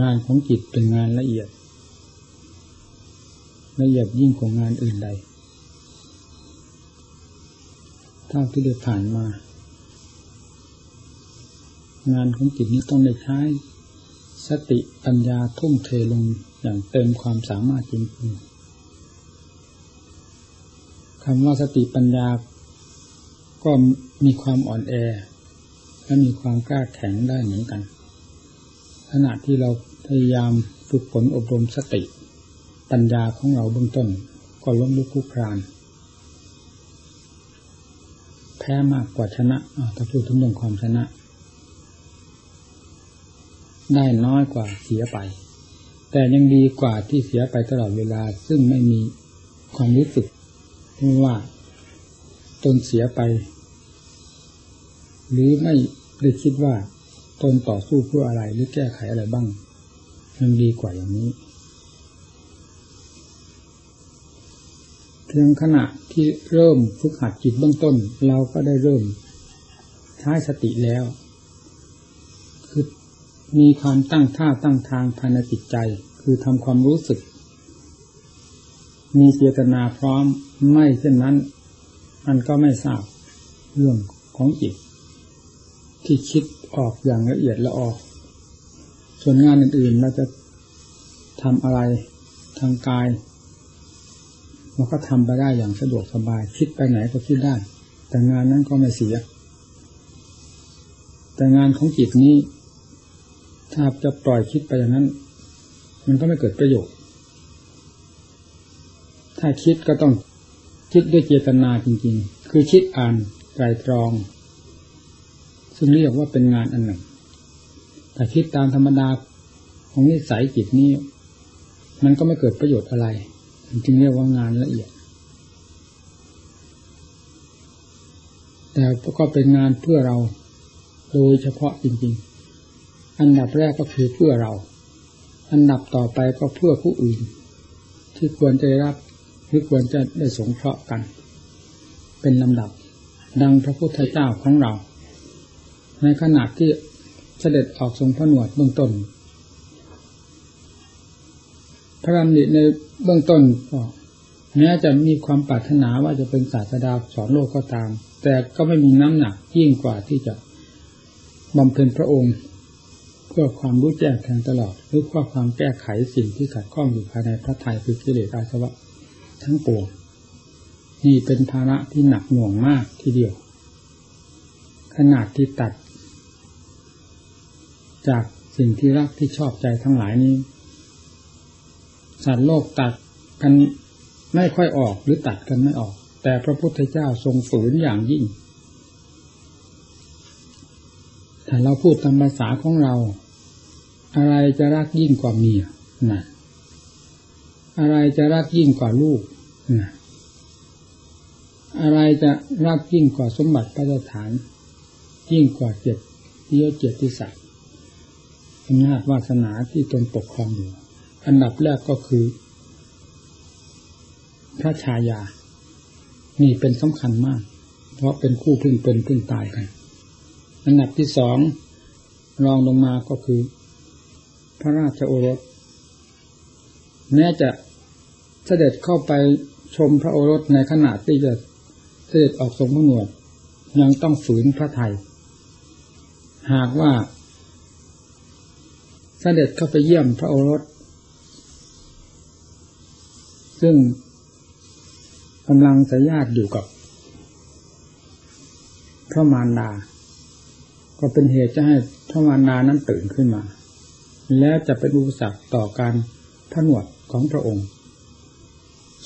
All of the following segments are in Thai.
งานของจิตเป็นงานละเอียด ละเอียดยิ่งกว่างานอื่นใดเท่าที่ได้ผ่านมา งานของจิตนี้ต้องได้ใช้ สติปัญญาทุ่มเทลงอย่างเต็มความสามารถจริงๆคำว่าสติปัญญาก็มีความอ่อนแอและมีความกล้าแข็งได้เหมือนกันขณะที่เรา พยายามฝึกฝนอบรมสติ ปัญญาของเราเบื้องต้นก็ล้มลุกคลุกคลาน แพ้มากกว่าชนะถ้าพูดถึงเรื่องความชนะ ได้น้อยกว่าเสียไป แต่ยังดีกว่าที่เสียไปตลอดเวลา ซึ่งไม่มีความรู้สึกว่าตนเสียไป หรือไม่ได้คิดว่าตนต่อสู้เพื่ออะไรหรือแก้ไขอะไรบ้าง ยังดีกว่าอย่างนี้ เพียงขณะที่เริ่มฝึกหัดจิตเบื้องต้น เราก็ได้เริ่มใช้สติแล้ว คือมีความตั้งท่าตั้งทางภายในจิตใจ คือทำความรู้สึก มีเจตนาพร้อมไม่เช่นนั้น มันก็ไม่ทราบเรื่องของจิตที่คิดออกอย่างละเอียดละออก ส่วนงานอื่นๆเราจะทำอะไรทางกายเราก็ทำไปได้อย่างสะดวกสบาย คิดไปไหนก็คิดได้ แต่งานนั้นก็ไม่เสีย แต่งานของจิตนี้ ถ้าจะปล่อยคิดไปอย่างนั้น มันก็ไม่เกิดประโยชน์ ถ้าคิดก็ต้องคิดด้วยเจตนาจริง ๆ คือคิดอ่านไตรตรอง ซึ่งเรียกว่าเป็นงานอันหนึ่ง แต่คิดตามธรรมดาของนิสัยจิตนี้มันก็ไม่เกิดประโยชน์อะไร จึงเรียกว่างานละเอียด แต่ก็เป็นงานเพื่อเราโดยเฉพาะจริง ๆ อันดับแรกก็คือเพื่อเรา อันดับต่อไปก็เพื่อผู้อื่น ที่ควรจะได้รับหรือควรจะได้สงเคราะห์กัน เป็นลำดับ ดังพระพุทธเจ้าของเรา ในขณะที่ เสด็จออกทรงพระหนวดเบื้องต้น พระรามณิในเบื้องต้นก็แม้จะมีความปรารถนาว่าจะเป็นศาสดาสอนโลกก็ตาม แต่ก็ไม่มีน้ำหนักยิ่งกว่าที่จะบำเพ็ญพระองค์ เพื่อความรู้แจ้งแทงตลอดหรือเพื่อความแก้ไขสิ่งที่ขัดข้องอยู่ภายในพระทัยคือกิเลสอาสวะทั้งปวงนี่เป็นภาระที่หนักหน่วงมากทีเดียว ขนาดที่ตัด จากสิ่งที่รักที่ชอบใจทั้งหลายนี้ สัตว์โลกตัดกันไม่ค่อยออกหรือตัดกันไม่ออก แต่พระพุทธเจ้าทรงฝืนอย่างยิ่งถ้าเราพูดตามภาษาของเรา อะไรจะรักยิ่งกว่าเมียนะอะไรจะรักยิ่งกว่าลูกนะอะไรจะรักยิ่งกว่าสมบัติพระสถาน ยิ่งกว่าเกียรติเยอเกียรติศักดิ์ อำนาจวาสนาที่ตนปกครองอยู่อันดับแรกก็คือ พระชายา นี่เป็นสำคัญมาก เพราะเป็นคู่พึ่งเป็นพึ่งตายกัน อันดับที่สองรองลงมาก็คือ พระราชโอรส แม้จะเสด็จเข้าไปชมพระโอรสในขณะที่จะเสด็จออกทรงพระหนวดยังต้องฝืนพระไทย หากว่า เสด็จเข้าไปเยี่ยมพระโอรส ซึ่งกำลังสยาดอยู่กับพระมารดา ก็เป็นเหตุจะให้พระมารดานั้นตื่นขึ้นมา แล้วจะเป็นอุปสรรคต่อการผนวดของพระองค์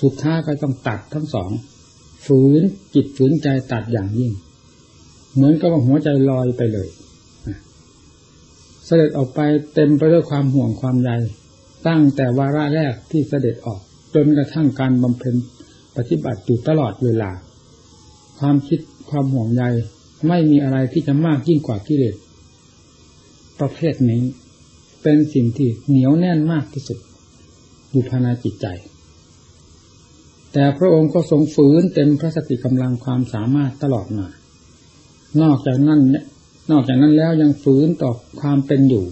สุดท้ายก็ต้องตัดทั้งสอง ฝืนจิตฝืนใจตัดอย่างยิ่ง เหมือนกับว่าหัวใจลอยไปเลย เสด็จออกไปเต็มไปด้วยความห่วงความใยตั้งแต่วาระแรกที่เสด็จออก จนกระทั่งการบำเพ็ญปฏิบัติอยู่ตลอดเวลา ความคิดความห่วงใยไม่มีอะไรที่จะมากยิ่งกว่ากิเลสประเภทนี้ เป็นสิ่งที่เหนียวแน่นมากที่สุดอยู่ภายในจิตใจ แต่พระองค์ก็ทรงฝืนเต็มพระสติกำลังความสามารถตลอดมา นอกจากนั้นเนอกจากนั้นแล้วยังฝืนต่อความเป็นอยู่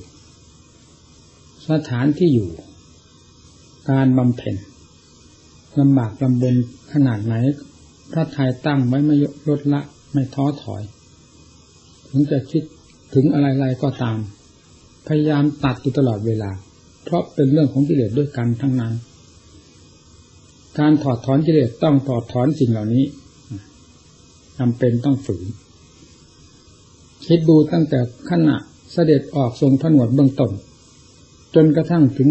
สถานที่อยู่ การบำเพ็ญลำบากลำบนขนาดไหน พระไทยตั้งไว้ไม่ลดละไม่ท้อถอย ถึงจะคิดถึงอะไรๆก็ตาม พยายามตัดอยู่ตลอดเวลา เพราะเป็นเรื่องของกิเลสด้วยกันทั้งนั้น การถอดถอนกิเลสต้องถอดถอนสิ่งเหล่านี้จำเป็นต้องฝืน คิดดูตั้งแต่ขณะเสด็จออกทรงผนวดเบื้องต้นจนกระทั่งถึง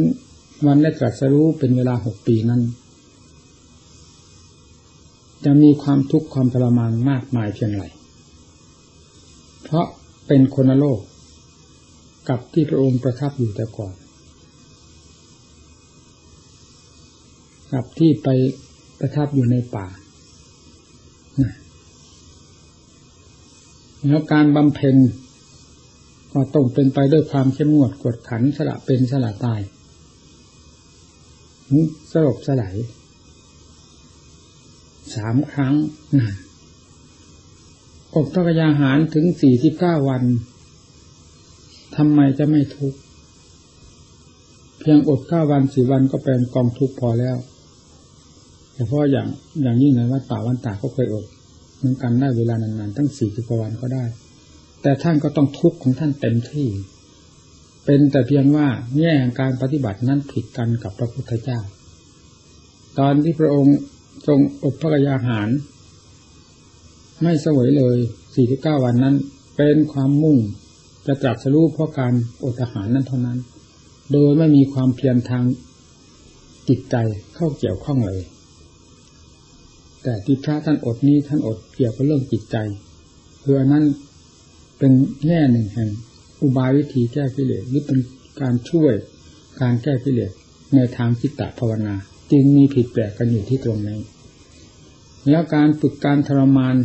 วันได้ตรัสรู้เป็นเวลาหกปีนั้น จะมีความทุกข์ความทรมานมากมายเพียงไรเพราะเป็นคนโลก กับที่พระองค์ประทับอยู่แต่ก่อน กับที่ไปประทับอยู่ในป่า แล้วการบำเพ็ญก็ต้องเป็นไปด้วยความเข้มงวดกดขันสละเป็นสละตายสลบสลายสามครั้งนะอบพระกยาหารถึงสี่สิบเก้าวันทำไมจะไม่ทุกข์เพียงอดเก้าวันสี่วันก็เป็นกองทุกข์พอแล้ว แต่เพราะอย่างอย่างยิ่งในวัดป่าวันตาก็เคยอด เหมือนกันได้เวลานานๆ ตั้งสี่สิบกว่าวันก็ได้ แต่ท่านก็ต้องทุกข์ของท่านเต็มที่ เป็นแต่เพียงว่าแง่การปฏิบัตินั้นผิดกันกับพระพุทธเจ้า ตอนที่พระองค์ทรงอบพระยาหาร ไม่สวยเลยสี่สิบเก้าวันนั้น เป็นความมุ่งจะตรัสรู้เพราะการอดอาหารนั้นเท่านั้น โดยไม่มีความเพียรทางจิตใจเข้าเกี่ยวข้องเลย แต่ที่พระท่านอดนี้ท่านอดเกี่ยวกับเรื่องจิตใจคืออันนั้นเป็นแง่หนึ่งแห่งอุบายวิธีแก้กิเลสหรือเป็นการช่วยการแก้กิเลสในทางจิตตภาวนา จึงมีผิดแปลกกันอยู่ที่ตรงนี้ แล้วการฝึกการทรมาน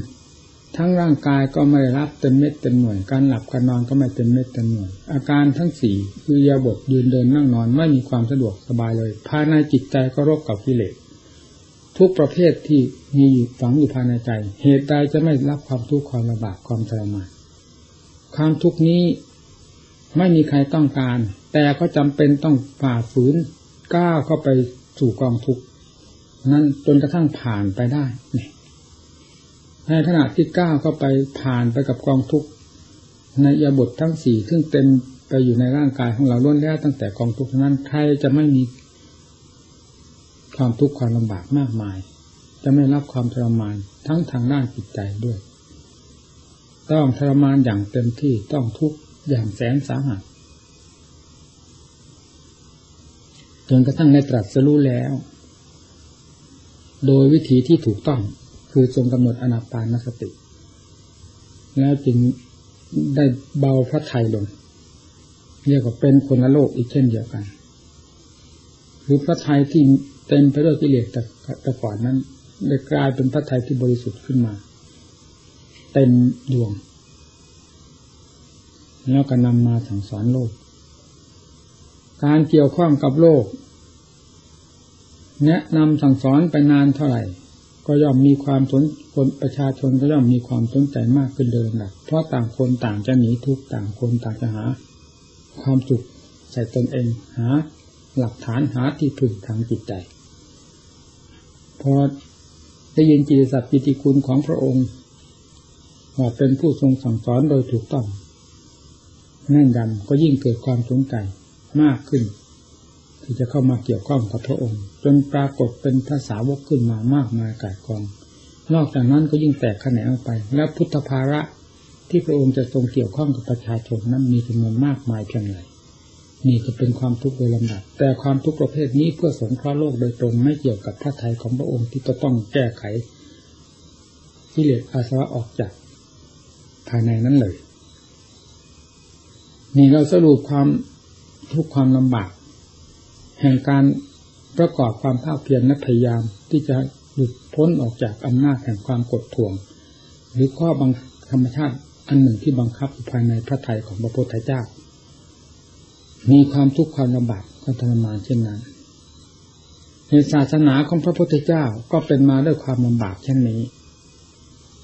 ทั้งร่างกายก็ไม่ได้รับเต็มเม็ดเต็มหน่วย การหลับการนอนก็ไม่เต็มเม็ดเต็มหน่วย อาการทั้งสี่คือยาบทยืนเดินนั่งนอนไม่มีความสะดวกสบายเลย ภายในจิตใจก็รบกับกิเลส ทุกประเภทที่มีฝังอยู่ภายในใจ เหตุใดจะไม่รับความทุกข์ความลำบากความทรมานความทุกนี้ไม่มีใครต้องการ แต่ก็จำเป็นต้องฝ่าฝืนก้าวเข้าไปสู่กองทุกนั้นจนกระทั่งผ่านไปได้ในขณะที่ก้าวเข้าไปผ่านไปกับกองทุกในยาบททั้งสี่ซึ่งเต็มไปอยู่ในร่างกายของเราล้วนแล้วตั้งแต่กองทุกนั้นใครจะไม่มี ความทุกข์ความลำบากมากมาย จะไม่รับความทรมานทั้งทางด้านจิตใจด้วย ต้องทรมานอย่างเต็มที่ต้องทุกข์อย่างแสนสาหัสจนกระทั่งในตรัสรู้แล้ว โดยวิธีที่ถูกต้องคือทรงกำหนดอนาปานสติ แล้วจึงได้เบาพระไทยลงเรียกว่าเป็นคนละโลกอีกเช่นเดียวกัน คือพระไทยที่ เต็มไปด้วยกิเลสแต่แต่ก่อนนั้นได้กลายเป็นพระไทยที่บริสุทธิ์ขึ้นมา เต็มดวง แล้วก็นำมาสั่งสอนโลก การเกี่ยวข้องกับโลก แนะนำสั่งสอนไปนานเท่าไหร่ ก็ย่อมมีความสนคนประชาชนก็ย่อมมีความสนใจมากขึ้นเดิมนะเพราะต่างคนต่างจะหนีทุกต่างคนต่างจะหา ความสุขใส่ตนเองหา หลักฐานหาที่พึ่งทางจิตใจ พอได้ยินจิตสัตว์ปิติคุณของพระองค์ว่าเป็นผู้ทรงสั่งสอนโดยถูกต้องแน่นยำก็ยิ่งเกิดความสนใจมากขึ้น ที่จะเข้ามาเกี่ยวข้องกับพระองค์ จนปรากฏเป็นภาษาวกขึ้นมามากมายกายกอง นอกจากนั้นก็ยิ่งแตกแขนงออกไป และพุทธภาระที่พระองค์จะทรงเกี่ยวข้องกับประชาชนนั้นมีจำนวนมากมายเพียงไร นี่ก็เป็นความทุกข์โดยลำดับ แต่ความทุกข์ประเภทนี้เพื่อสงเคราะห์โลกโดยตรงไม่เกี่ยวกับพระทัยของพระองค์ที่จะต้องแก้ไขกิเลสอาสวะออกจากภายในนั้นเลย นี่เราสรุปความทุกข์ความลำบาก แห่งการประกอบความภาคเพียรและพยายามที่จะหลุดพ้นออกจากอำนาจแห่งความกดท่วง หรือข้อบังธรรมชาติอันหนึ่งที่บังคับภายในพระทัยของพระพุทธเจ้า มีความทุกข์ความลำบากความทรมานเช่นนั้นในศาสนาของพระพุทธเจ้าก็เป็นมาด้วยความลำบากเช่นนี้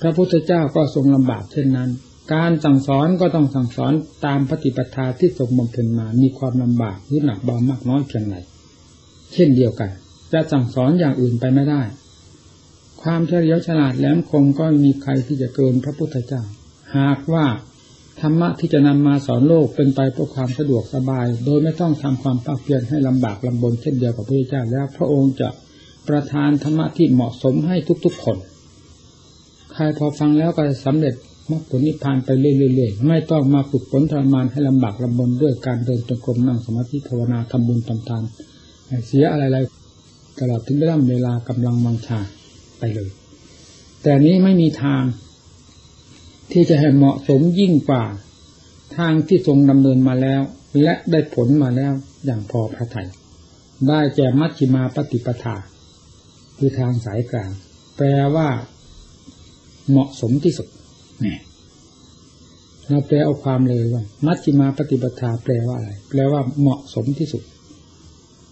พระพุทธเจ้าก็ทรงลำบากเช่นนั้น การสั่งสอนก็ต้องสั่งสอนตามปฏิปทาที่ทรงบำเพ็ญมา มีความลำบากหรือหนักเบามากน้อยเพียงไรเช่นเดียวกัน จะสั่งสอนอย่างอื่นไปไม่ได้ ความเฉลียวฉลาดแหลมคมก็มีใครที่จะเกินพระพุทธเจ้า หากว่า ธรรมะที่จะนำมาสอนโลกเป็นไปเพื่อความสะดวกสบาย โดยไม่ต้องทำความภาคเพียรให้ลำบากลำบนเช่นเดียวกับพระพุทธเจ้าแล้ว พระองค์จะประทานธรรมะที่เหมาะสมให้ทุกๆคน ใครพอฟังแล้วก็จะสำเร็จมรรคผลนิพพานไปเรื่อยๆไม่ต้องมาฝึกฝนทรมานให้ลำบากลำบนด้วยการเดินจงกรมนั่งสมาธิภาวนาทำบุญทำทานเสียอะไรๆตลอดถึงเวลาเวลากำลังวังชาไปเลย แต่นี้ไม่มีทาง ที่จะให้เหมาะสมยิ่งกว่า ทางที่ทรงดำเนินมาแล้ว และได้ผลมาแล้วอย่างพอพระทยัยได้แก่มัชฌิมาปฏิปทา คือทางสายกลาง แปลว่า เหมาะสมที่สุดนี่เราแปลเอาความเลยว่า มัชฌิมาปฏิปทาแปลว่าอะไร แปลว่าเหมาะสมที่สุด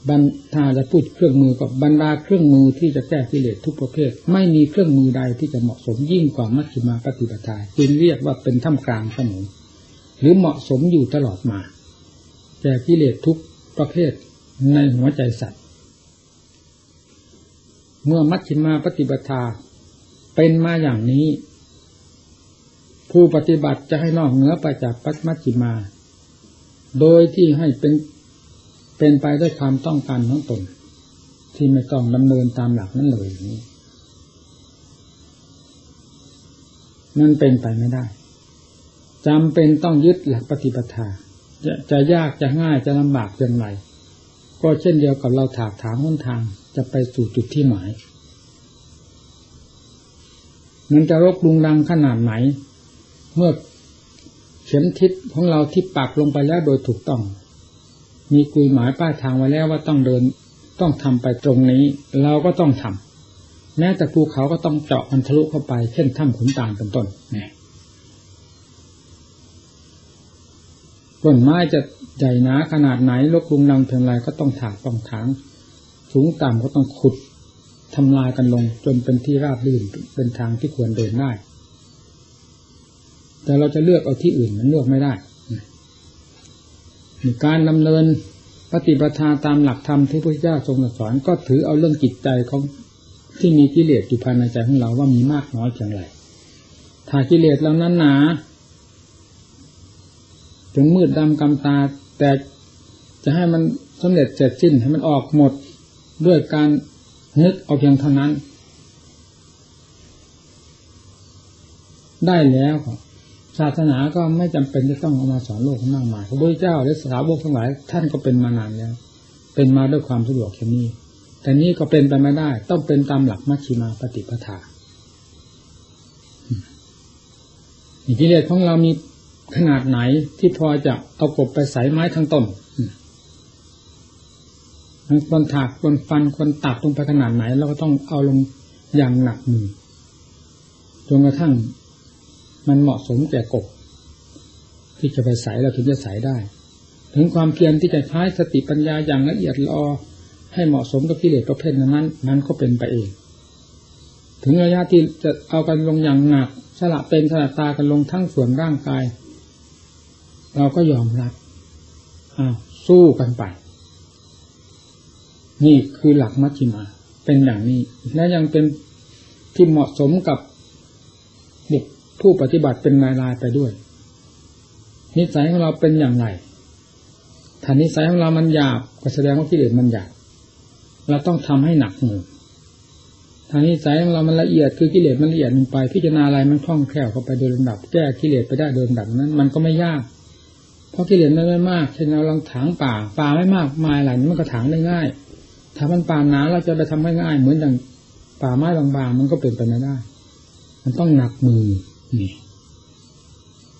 บรรถ้าจะพูดเครื่องมือกับบรรดาเครื่องมือที่จะแก้กิเลสทุกประเภท ไม่มีเครื่องมือใดที่จะเหมาะสมยิ่งกว่ามัชฌิมาปฏิปทาจึงเรียกว่าเป็นท่ามกลางเสมอหรือเหมาะสมอยู่ตลอดมาแก่กิเลสทุกประเภทในหัวใจสัตว์ เมื่อมัชฌิมาปฏิปทาเป็นมาอย่างนี้ ผู้ปฏิบัติจะให้นอกเหนือไปจากปัจมัชฌิมา โดยที่ให้เป็น เป็นไปด้วยความต้องการของตน ที่ไม่ต้องดำเนินตามหลักนั้นเลยนี้นั่นเป็นไปไม่ได้จำเป็นต้องยึดหลักปฏิปทาจะจะยากจะง่ายจะลำบากเพียงไรก็เช่นเดียวกับเราถากถางหนทางจะไปสู่จุดที่หมายมันจะรกลุงดังขนาดไหน เมื่อเข็มทิศของเราที่ปักลงไปแล้วโดยถูกต้อง มีกุยหมายป้ายทางไว้แล้วว่าต้องเดินต้องทำไปตรงนี้ เราก็ต้องทำแม้แต่ภูเขาก็ต้องเจาะมันทะลุเข้าไป เช่นถ้ำขุนตาลเป็นต้นนี่ต้นไม้จะใหญ่หนาขนาดไหนลกลุงนังเพียงไรก็ต้องถากต้องถางสูงต่ำก็ต้องขุดทำลายกันลง จนเป็นที่ราบรื่นเป็นทางที่ควรเดินได้ แต่เราจะเลือกเอาที่อื่นมันเลือกไม่ได้ การดำเนินปฏิปทาตามหลักธรรมที่พระเจ้าทรงสอนก็ถือเอาเรื่องจิตใจของที่มีกิเลสอยู่ภายในใจของเราว่ามีมากน้อยเพียงไรถ้ากิเลสเรานั้นหนาถึงมืดดำกำตา แต่จะให้มันสำเร็จเสร็จสิ้นให้มันออกหมดด้วยการนึกเอาเพียงเท่านั้น ได้แล้ว ศาสนาก็ไม่จำเป็นจะต้องเอามาสอนโลกมากมายพระพุทธเจ้าและสาวกทั้งหลายท่านก็เป็นมานานแล้ว เป็นมาด้วยความสะดวกแค่นี้ แต่นี้ก็เป็นไปไม่ได้ ต้องเป็นตามหลักมัชชิมาปฏิปทากิเลสของเรามีขนาดไหนที่พอจะเอากบไปใส่ไม้ทั้งต้นคนถากคนฟันคนตัดลงไปขนาดไหน เราก็ต้องเอาลงอย่างหนักมือจนกระทั่ง มันเหมาะสมแก่กบ ที่จะไปใส่เราถึงจะใส่ได้ ถึงความเพียรที่จะใช้สติปัญญาอย่างละเอียดลอให้เหมาะสมกับกิเลสประเภทนั้นนั้นก็เป็นไปเอง ถึงระยะที่จะเอากันลงอย่างหนักสละเป็นสละตากันลงทั้งส่วนร่างกาย เราก็ยอมรับอ้าวสู้กันไป นี่คือหลักมัชฌิมา เป็นอย่างนี้ และยังเป็นที่เหมาะสมกับบุค ผู้ปฏิบัติเป็นลายลายไปด้วย นิสัยของเราเป็นอย่างไรถ้านิสัยของเรามันหยาบก็แสดงว่ากิเลสมันหยาบเราต้องทำให้หนักมือทางนิสัยของเรามันละเอียดคือกิเลสมันละเอียดลงไป พิจารณาอะไรมันคล่องแคล่วเข้าไปโดยลำดับ แก้กิเลสไปได้โดยลำดับนั้น มันก็ไม่ยาก เพราะกิเลสมันไม่มากเช่นเราลังถางป่าป่าไม่มากมายหลายมันก็ถางได้ง่าย ถ้ามันป่าหนาเราจะไปทำให้ง่าย เหมือนอย่างป่าไม้บางๆมันก็เป็นไปไม่ได้ มันต้องหนักมือ นี่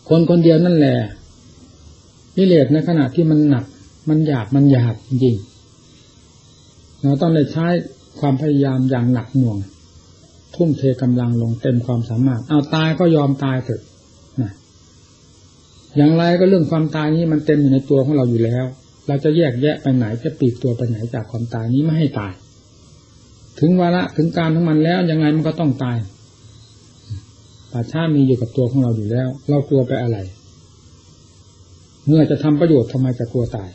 คนคนเดียวนั่นแหละนิเลศในขณะที่มันหนัก มันหยาบมันหยาบจริงเราต้องได้ใช้ความพยายามอย่างหนักหน่วง ทุ่มเทกำลังลงเต็มความสามารถ เอาตายก็ยอมตายเถอะนะอย่างไรก็เรื่องความตายนี้มันเต็มอยู่ในตัวของเราอยู่แล้ว เราจะแยกแยะไปไหนจะปีกตัวไปไหนจากความตายนี้ไม่ให้ตาย ถึงวาระถึงการของมันแล้วยังไงมันก็ต้องตาย ป่าช้ามีอยู่กับตัวของเราอยู่แล้ว เรากลัวไปอะไร เมื่อจะทำประโยชน์ทำไมจะกลัวตาย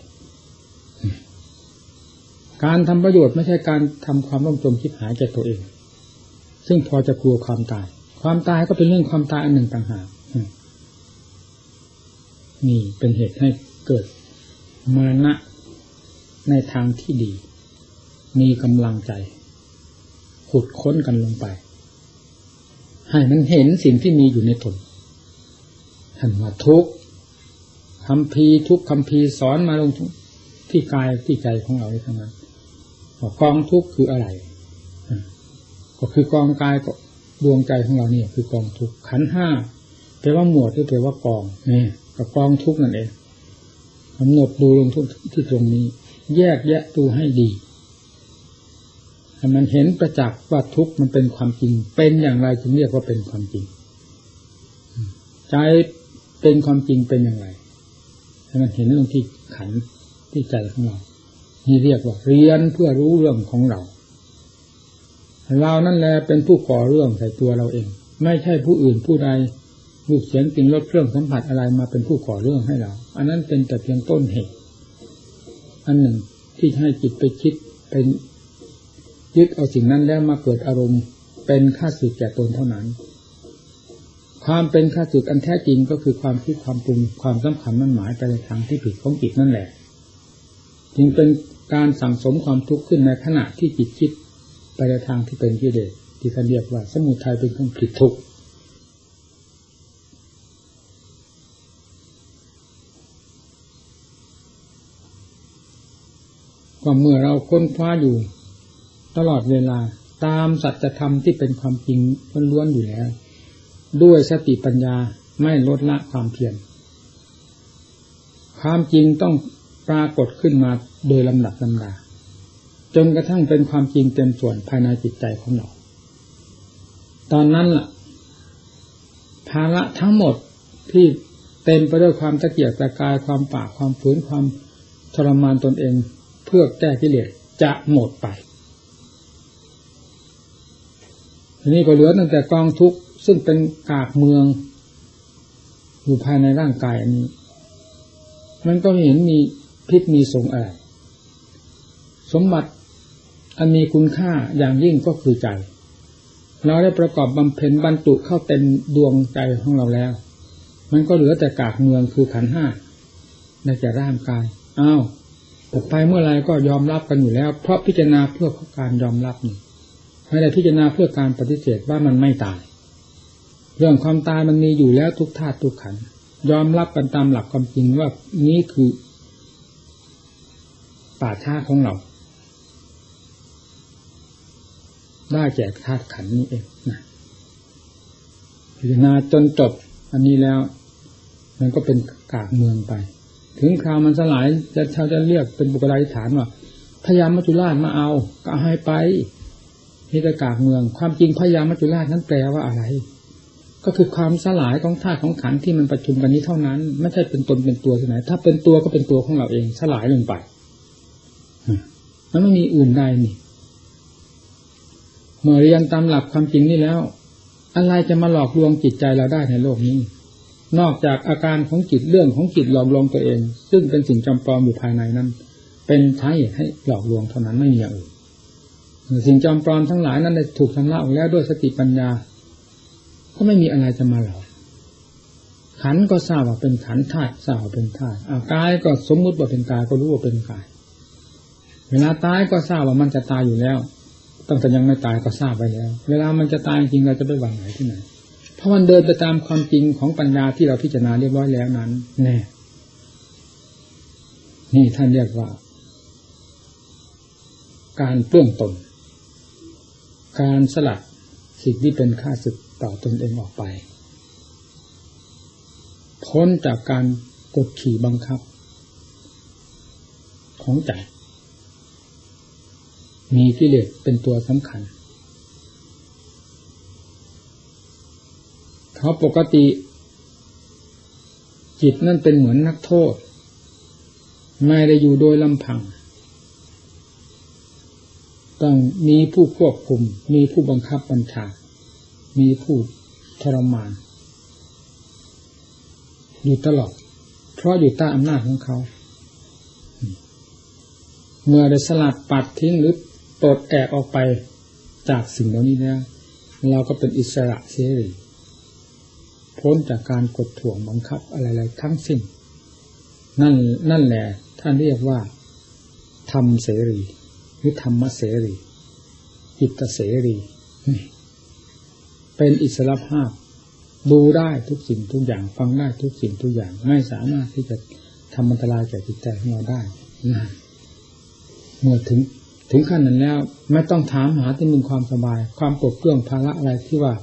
การทำประโยชน์ไม่ใช่การทำความร่มจมคิดหายแก่ตัวเอง ซึ่งพอจะกลัวความตาย ความตายก็เป็นเรื่องความตายอันหนึ่งต่างหากนี่เป็นเหตุให้เกิดมานะในทางที่ดี มีกำลังใจ ขุดค้นกันลงไป ให้มันเห็นสิ่งที่มีอยู่ในตนท่านว่าทุกคำพีทุกคำพีสอนมาลงที่กายที่ใจของเราทั้งนั้นกองทุกคืออะไร ก็คือกองกายก็ดวงใจของเราเนี่ย คือกองทุกขันห้าแปลว่าหมวดหรือแปลว่ากองนี่กับกองทุกนั่นเองกำหนดดูลงทุกที่ตรงนี้ แยกแยะดูให้ดี มันเห็นประจักษ์ว่าทุกมันเป็นความจริง เป็นอย่างไรถึงเรียกว่าเป็นความจริง ใจเป็นความจริงเป็นอย่างไรให้มันเห็นลงที่ขันที่ใจของเรานี่เรียกว่าเรียนเพื่อรู้เรื่องของเราเรานั่นแหละเป็นผู้ก่อเรื่องใส่ตัวเราเอง ไม่ใช่ผู้อื่นผู้ใดรูปเสียงกลิ่นรสเครื่องสัมผัสอะไรมาเป็นผู้ก่อเรื่องให้เรา อันนั้นเป็นแต่เพียงต้นเหตุ อันหนึ่งที่ให้จิตไปคิดเป็น ยึดเอาสิ่งนั้นแล้วมาเกิดอารมณ์เป็นค่าสึกแก่ตนเท่านั้น ความเป็นค่าสึกอันแท้จริงก็คือความคิดความปรุงความสำคัญนั่นหมายไปในทางที่ผิดของจิตนั่นแหละ จึงเป็นการสั่งสมความทุกข์ขึ้นในขณะที่จิตคิดไปในทางที่เป็นกิเลสที่ท่านเรียกว่า สมุทัยเป็นเครื่องผิดทุกข์ก็เมื่อเราค้นคว้าอยู่ ตลอดเวลาตามสัจธรรมที่เป็นความจริงล้วนๆอยู่แล้ว ด้วยสติปัญญาไม่ลดละความเพียรความจริงต้องปรากฏขึ้นมาโดยลำดับลำดาจนกระทั่งเป็นความจริงเต็มส่วนภายในจิตใจของเรา ตอนนั้นล่ะ ภาระทั้งหมดที่เต็มไปด้วยความตะเกียกตะกายความปากความฝืนความทรมานตนเอง เพื่อแก้กิเลสจะหมดไป ทีนี้ก็เหลือตั้งแต่กองทุกข์ซึ่งเป็นกากเมือง อยู่ภายในร่างกายอันนี้ มันก็เห็นมีพิษมีสงอะไร สมบัติอันมีคุณค่าอย่างยิ่งก็คือใจ เราได้ประกอบบำเพ็ญบรรจุเข้าเต็มดวงใจของเราแล้ว มันก็เหลือแต่กากเมืองคือขันห้าในแต่ร่างกายอ้าวต่อไปเมื่อไรก็ยอมรับกันอยู่แล้ว เพราะพิจารณาเพื่อการยอมรับนี่ ไม่ได้พิจารณาเพื่อการปฏิเสธว่ามันไม่ตาย เรื่องความตายมันมีอยู่แล้วทุกธาตุทุกขันยอมรับกันตามหลักความจริงว่านี้คือ ป่าชาของเรา ได้แจกธาตุขันนี้เองนะพิจารณาจนจบอันนี้แล้ว มันก็เป็นกากเมืองไป ถึงคราวมันสลายจะชาวจะเรียกเป็นบุคลาธิฐานว่าพยายามมัจจุราชมาเอา ก็ให้ไป นิตกากเมือง ความจริงพยามมัจจุราชนั้นแปลว่าอะไร ก็คือความสลายของธาตุของขันที่มันประชุมกันนี้เท่านั้น ไม่ใช่เป็นตนเป็นตัวที่ไหน ถ้าเป็นตัวก็เป็นตัวของเราเอง สลายลงไปมันไม่มีอื่นใดนี่เมื่อเรียนตามหลักความจริงนี่แล้ว อะไรจะมาหลอกลวงจิตใจเราได้ในโลกนี้ นอกจากอาการของจิตเรื่องของจิตหลอกลวงตัวเอง ซึ่งเป็นสิ่งจำปลอมอยู่ภายในนั้น เป็นใช้ให้หลอกลวงเท่านั้นไม่มีอย่างอื่น สิ่งจำปลอมทั้งหลายนั้นได้ถูกชำระออกแล้วด้วยสติปัญญา ก็ไม่มีอะไรจะมาหลอกขันก็ทราบว่าเป็นขันธาตุทราบว่าเป็นธาตุกายก็สมมุติว่าเป็นกายก็รู้ว่าเป็นกาย เวลาตายก็ทราบว่ามันจะตายอยู่แล้วตั้งแต่ยังไม่ตายก็ทราบไปแล้ว เวลามันจะตายจริงเราจะไปหวังไหนที่ไหน เพราะมันเดินไปตามความจริงของปัญญาที่เราพิจารณาเรียบร้อยแล้วนั้น แน่ นี่ท่านเรียกว่า การเปื้องตน การสลัดสิ่งที่เป็นค่าศึกต่อตนเองออกไป พ้นจากการกดขี่บังคับ ของใจ มีกิเลสเป็นตัวสำคัญเพราปกติ จิตนั่นเป็นเหมือนนักโทษ ไม่ได้อยู่โดยลำพัง ต้องมีผู้ควบคุม มีผู้บังคับบัญชา มีผู้ทรมาน อยู่ตลอด เพราะอยู่ใต้อำนาจของเขา เมื่อได้สลัดปัดทิ้งหรือปลดแอกออกไปจากสิ่งเหล่านี้แล้วเราก็เป็นอิสระเสรีพ้นจากการกดถ่วงบังคับอะไรๆทั้งสิ้น นั่นนั่นแหละท่านเรียกว่าธรรมเสรี หรือธรรมเสรีจิตเสรีเป็นอิสระภาพ ดูได้ทุกสิ่งทุกอย่าง ฟังได้ทุกสิ่งทุกอย่าง ไม่สามารถที่จะทำอันตรายแก่จิตใจของเราได้นะเมื่อถึง ถึงขั้นนั้นแล้ว ไม่ต้องถามหาที่มีความสบาย ความปวดเครื่องภาระอะไรที่ว่า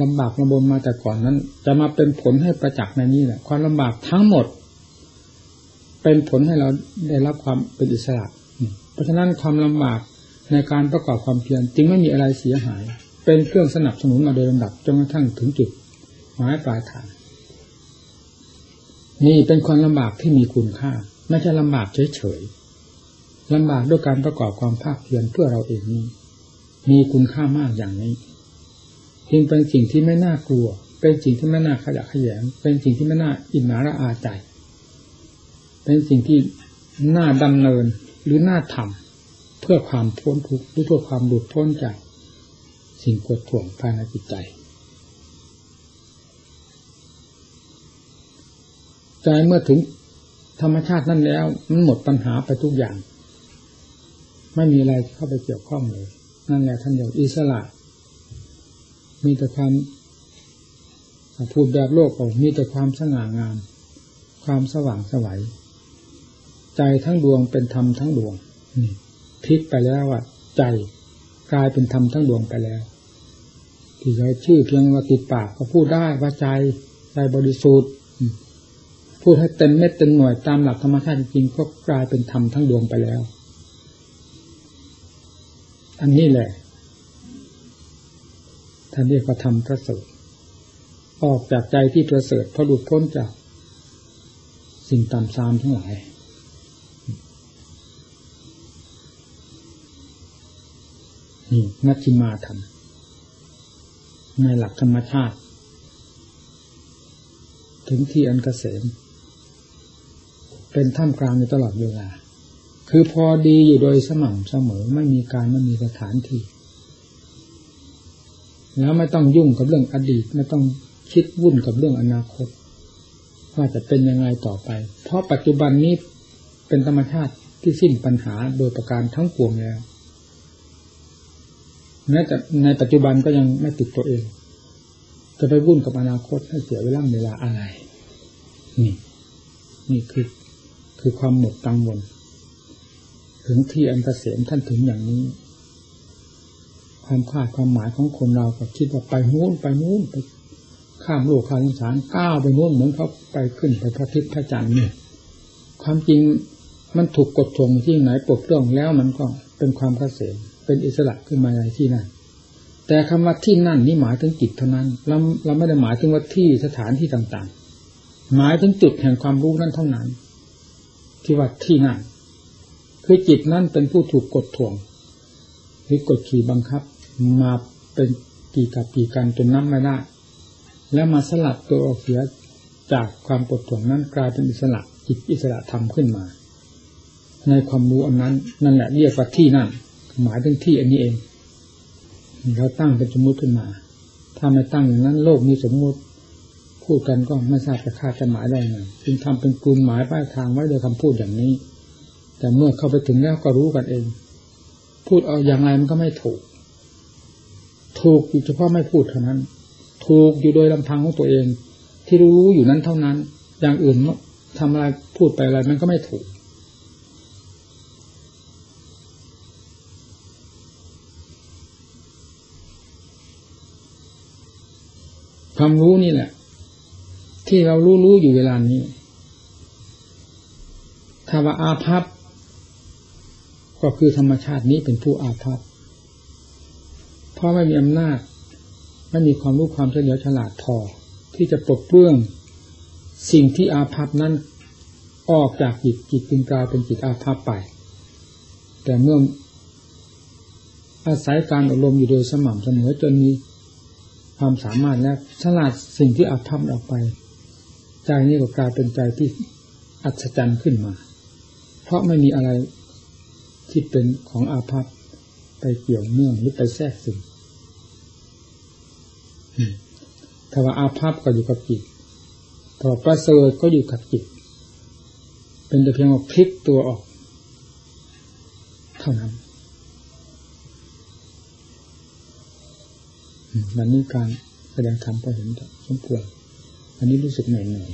ลำบากลำบนมาแต่ก่อนนั้น จะมาเป็นผลให้ประจักษ์ในนี้แหละความลำบากทั้งหมด เป็นผลให้เราได้รับความเป็นอิสระ เพราะฉะนั้นความลำบากในการประกอบความเพียรจึงไม่มีอะไรเสียหาย เป็นเครื่องสนับสนุนมาโดยลำดับจนกระทั่งถึงจุดหมายปลายทางนี่เป็นความลำบากที่มีคุณค่า ไม่ใช่ลำบากเฉยๆลำบากด้วยการประกอบความภาคเพียรเพื่อเราเองนี้ มีคุณค่ามากอย่างนี้จึงเป็นสิ่งที่ไม่น่ากลัว เป็นสิ่งที่ไม่น่าขยะขยงเป็นสิ่งที่ไม่น่าอิจฉาระอาใจ เป็นสิ่งที่น่าดำเนิน หรือน่าทำเพื่อความพ้นทุกข์หรือเพื่อความหลุดพ้นจากสิ่งกดถ่วงภายในจิตใจ ใจเมื่อถึงธรรมชาตินั่นแล้ว มันหมดปัญหาไปทุกอย่าง ไม่มีอะไรเข้าไปเกี่ยวข้องเลย นั่นแหละท่านเดียวอิสระ มีแต่ความพูดแบบโลกออกมีแต่ความสง่างาม ความสว่างสวัย ใจทั้งดวงเป็นธรรมทั้งดวงพลิกไปแล้วว่าใจกลายเป็นธรรมทั้งดวงไปแล้ว ที่เราชื่อเพียงว่าติดปากก็พูดได้ว่าใจใจบริสุทธิ์พูดให้เต็มเม็ดเต็มหน่วยตามหลักธรรมชาติจริงก็กลายเป็นธรรมทั้งดวงไปแล้ว อันนี้แหละท่านเรียกว่าธรรมประเสริฐออกจากใจที่ประเสริฐพอหลุดพ้นจาก สิ่งต่ำซามทั้งหลาย นี่มัชฌิมาธรรมในหลักธรรมชาติ ถึงที่อันกเกษม เป็นท่ามกลางอยู่ตลอดเวลา คือพอดีอยู่โดยสม่ำเสมอไม่มีการไม่มีสถานที่ แล้วไม่ต้องยุ่งกับเรื่องอดีต ไม่ต้องคิดวุ่นกับเรื่องอนาคต ว่าจะเป็นยังไงต่อไป เพราะปัจจุบันนี้เป็นธรรมชาติที่สิ้นปัญหาโดยประการทั้งปวงแล้ว แม้แต่ในปัจจุบันก็ยังไม่ติดตัวเอง จะไปวุ่นกับอนาคตให้เสียเวลาเวลาอะไร นี่ นี่คือ คือความหมดกังวลถึงที่อันเกษมท่านถึงอย่างนี้ ความคาดความหมายของคนเราก็คิดว่าไปนู้นไปนู้นไปข้ามโลกข้ามสงสารก้าวไปนู้นเหมือนเขาไปขึ้นไปพระทิศพระจันทร์เนี่ยความจริงมันถูกกดทวงที่ไหนปลดเรื่องแล้วมันก็เป็นความเกษม เป็นอิสระขึ้นมาในที่นั่นแต่คำว่าที่นั่นนี่หมายถึงจิตเท่านั้นเราเราไม่ได้หมายถึงว่าที่สถานที่ต่างๆ หมายถึงจุดแห่งความรู้นั้นเท่านั้น ที่ว่าที่นั่นคือจิตนั่นเป็นผู้ถูกกดทวงหรือกดขี่บังคับ มาเป็นกี่กับกี่กันจนนับไม่ได้แล้วมาสลัดตัวออกเสียจากความปวดถ่วงนั้นกลายเป็นอิสระจิตอิสระธรรมขึ้นมา ในความรู้อันนั้น นั่นแหละเรียกว่าที่นั่น หมายถึงที่อันนี้เองเราตั้งเป็นสมมติขึ้นมา ถ้าไม่ตั้งอย่างนั้น โลกมีสมมติพูดกันก็ไม่ทราบจะคาดจะหมายได้ไงจึงทำเป็นกลุ่มหมายป้ายทางไว้โดยคำพูดอย่างนี้ แต่เมื่อเข้าไปถึงแล้วก็รู้กันเอง พูดเอาอย่างไรมันก็ไม่ถูก ถูกอยู่เฉพาะไม่พูดเท่านั้น ถูกอยู่โดยลำพังของตัวเอง ที่รู้อยู่นั้นเท่านั้น อย่างอื่นทำอะไรพูดไปอะไรมันก็ไม่ถูก ความรู้นี่แหละ ที่เรารู้รู้อยู่เวลานี้ถ้าว่าอาภัพก็คือธรรมชาตินี้เป็นผู้อาภัพเพราะไม่มีอำนาจ ไม่มีความรู้ความเฉลียวฉลาดพอ ที่จะปลดเปลื้องสิ่งที่อาภัพนั้น ออกจากจิตจิตจึงกลายเป็นจิตอาภัพไป แต่เมื่ออาศัยการอบรมอยู่โดยสม่ำเสมอจนมี ความสามารถและฉลาดสิ่งที่อาภัพออกไป ใจนี้ก็กลายเป็นใจที่อัศจรรย์ขึ้นมา เพราะไม่มีอะไรที่เป็นของอาภัพไปเกี่ยวเนื่องหรือไปแทรกซึมถ้าว่าอาภัพก็อยู่กับจิตพอประเสริฐก็อยู่กับจิต เป็นแต่เพียงว่าพลิกตัวออก เท่านั้น วันนี้การแสดงธรรมก็เห็นสมควรอันนี้รู้สึกเหนื่อย